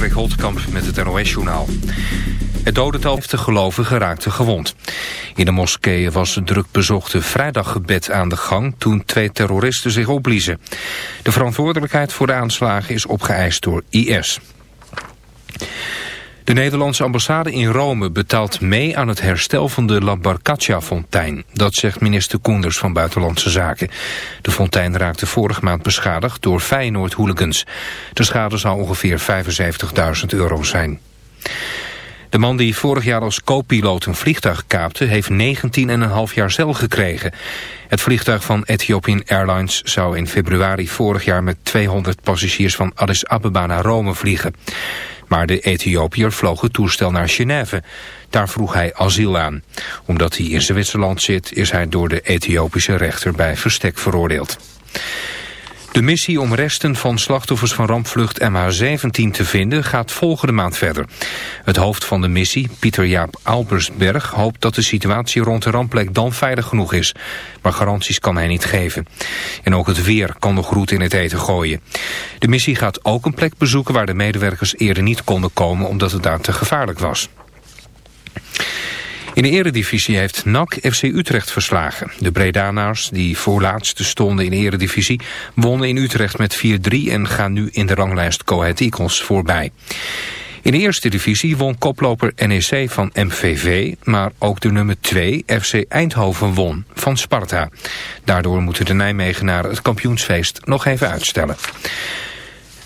Patrick met het NOS-journaal. Het dodental heeft de gelovigen raakte gewond. In de moskee was een druk bezochte vrijdaggebed aan de gang... toen twee terroristen zich opbliezen. De verantwoordelijkheid voor de aanslagen is opgeëist door IS. De Nederlandse ambassade in Rome betaalt mee aan het herstel van de La Barcaccia-fontein. Dat zegt minister Koenders van Buitenlandse Zaken. De fontein raakte vorige maand beschadigd door Feyenoord-hooligans. De schade zou ongeveer 75.000 euro zijn. De man die vorig jaar als co-piloot een vliegtuig kaapte... heeft 19,5 jaar cel gekregen. Het vliegtuig van Ethiopian Airlines zou in februari vorig jaar... met 200 passagiers van Addis Abeba naar Rome vliegen. Maar de Ethiopiër vloog het toestel naar Genève. Daar vroeg hij asiel aan. Omdat hij in Zwitserland zit is hij door de Ethiopische rechter bij verstek veroordeeld. De missie om resten van slachtoffers van rampvlucht MH17 te vinden gaat volgende maand verder. Het hoofd van de missie, Pieter Jaap Albersberg, hoopt dat de situatie rond de rampplek dan veilig genoeg is. Maar garanties kan hij niet geven. En ook het weer kan nog roet in het eten gooien. De missie gaat ook een plek bezoeken waar de medewerkers eerder niet konden komen omdat het daar te gevaarlijk was. In de eredivisie heeft NAC FC Utrecht verslagen. De Bredanaars, die voorlaatste stonden in de eredivisie, wonnen in Utrecht met 4-3 en gaan nu in de ranglijst Cohet Eagles voorbij. In de eerste divisie won koploper NEC van MVV, maar ook de nummer 2 FC Eindhoven won van Sparta. Daardoor moeten de Nijmegenaren het kampioensfeest nog even uitstellen.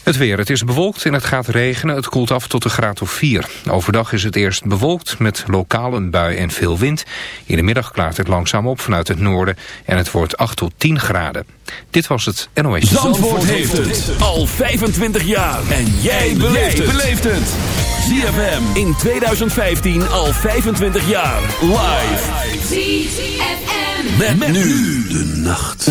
Het weer. Het is bewolkt en het gaat regenen. Het koelt af tot een graad of 4. Overdag is het eerst bewolkt met lokaal een bui en veel wind. In de middag klaart het langzaam op vanuit het noorden en het wordt 8 tot 10 graden. Dit was het NOS. Zandvoort, Zandvoort heeft het al 25 jaar. En jij beleeft het. ZFM in 2015 al 25 jaar. Live. ZFM. Met, met nu de nacht.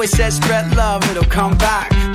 Always said spread love, it'll come back.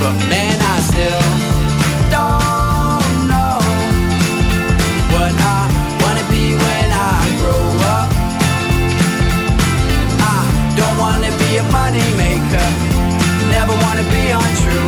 but man, I still don't know what I wanna be when I grow up. I don't wanna be a money maker, never wanna be untrue.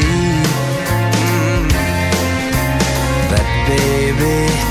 baby,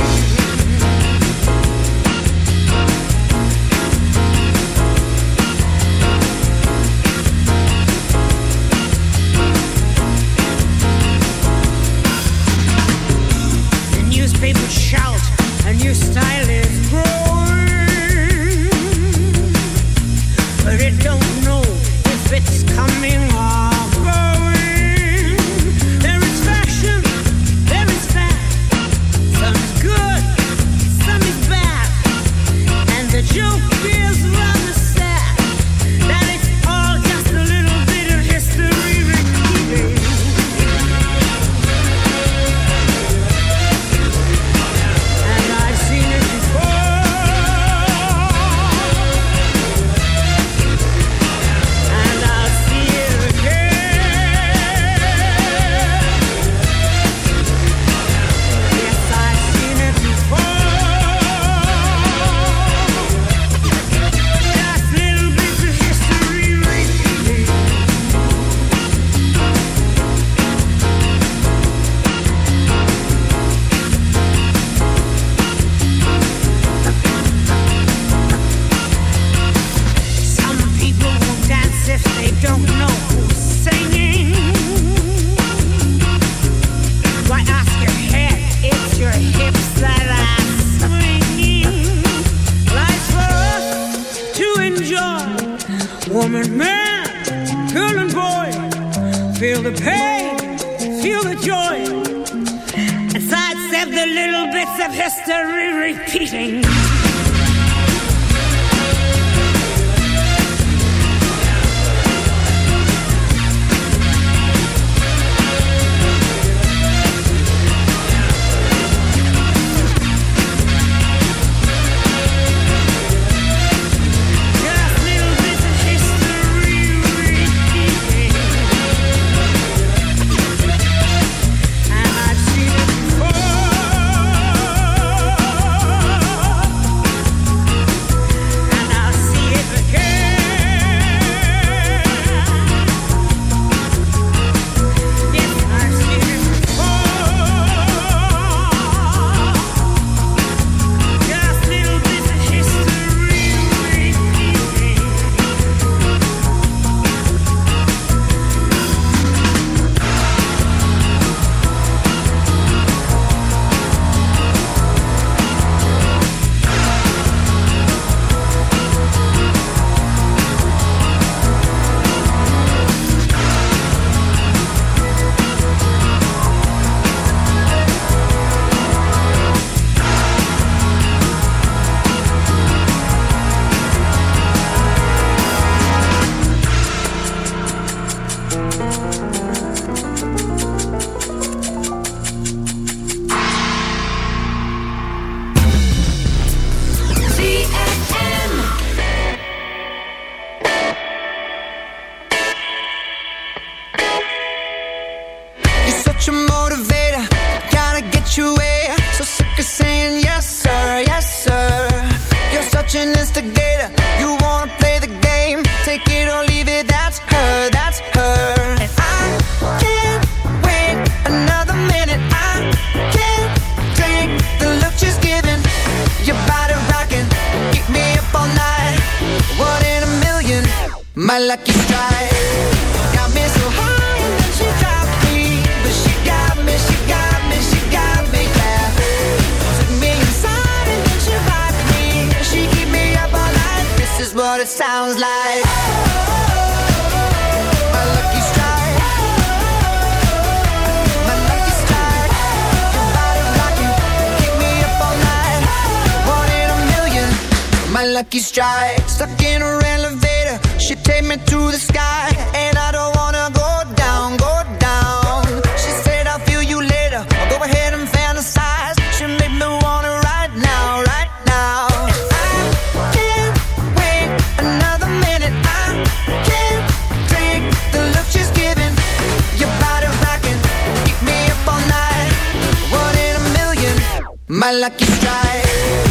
My lucky strike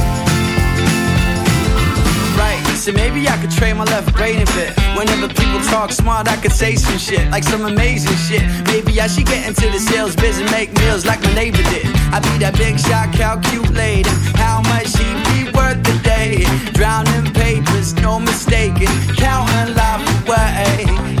So maybe I could trade my left brain a bit. Whenever people talk smart, I could say some shit, like some amazing shit. Maybe I should get into the sales biz and make meals like my neighbor did. I'd be that big shot calculating how much he'd be worth a day. Drowning papers, no mistaking, counting life away.